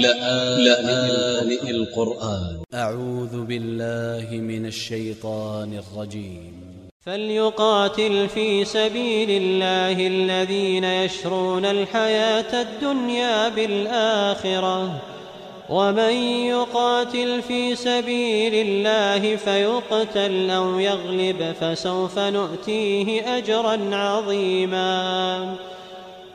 لآن القرآن. أ ع و ذ ب ا ل ل ه من ا ل ش ي ط ا ن ا ل ج ي م فليقاتل في سبيل الله الذين يشرون الحياة الدنيا بالآخرة. ومن يقاتل في سبيل الله فيقتل أو يغلب فسوف نؤتيه أجرا عظيما.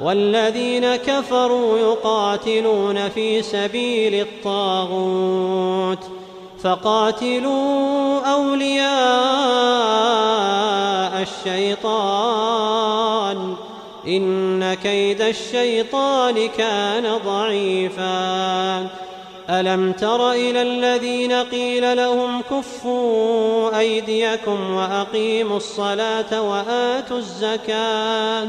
والذين كفروا يقاتلون في سبيل الطاغوت فقاتلوا أولياء الشيطان إن كيد الشيطان كان ضعيفا. ألم تر إلى الذين قيل لهم كفوا أيديكم وأقيموا الصلاة وآتوا الزكاة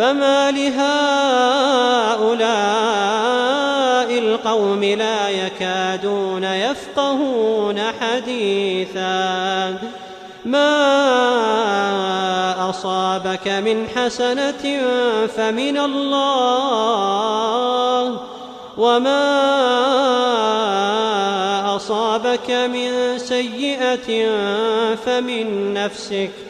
فما لهؤلاء القوم لا يكادون يفقهون حديثا. ما أصابك من حسنة فمن الله وما أصابك من سيئة فمن نفسك.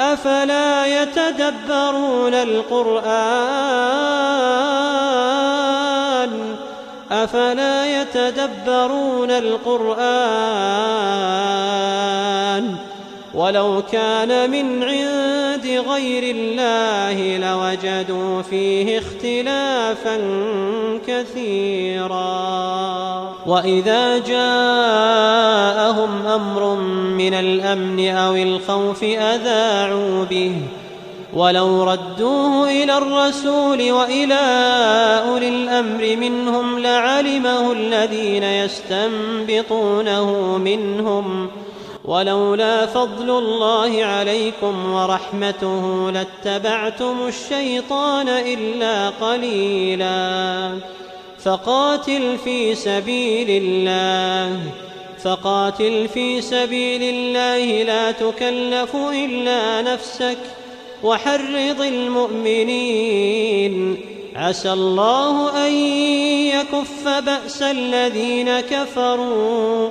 أفلا يتدبرون القرآن؟ أفلا يتدبرون القرآن؟ ولو كان من عند غير الله لوجدوا فيه اختلافا كثيرا. وإذا جاءهم أمر من الأمن أو الخوف أذاعوا به. ولو ردوه إلى الرسول وإلى أولي الأمر منهم لعلمه الذين يستنبطونه منهم. ولولا فضل الله عليكم ورحمته لاتبعتم الشيطان إلا قليلا. فقاتل في سبيل الله. فقاتل في سبيل الله لا تكلف إلا نفسك ۖ. وحرض المؤمنين. عسى الله أن يكف بأس الذين كفروا.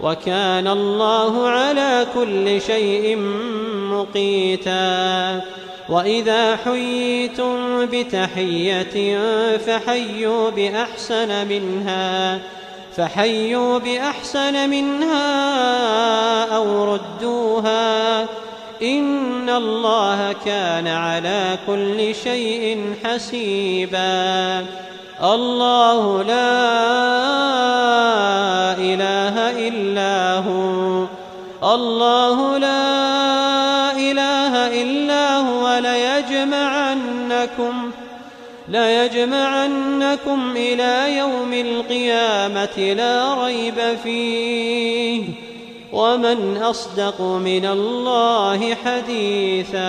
وكان الله على كل شيء مقيتا. وإذا حييتم بتحية فحيوا بأحسن منها فحيوا بأحسن منها أو ردوها. إن الله كان على كل شيء حسيبا. الله لا إله إلا هو. الله لا إله إلا هو. ليجمعنكم ليجمعنكم إلى يوم القيامة لا ريب فيه. ومن أصدق من الله حديثا.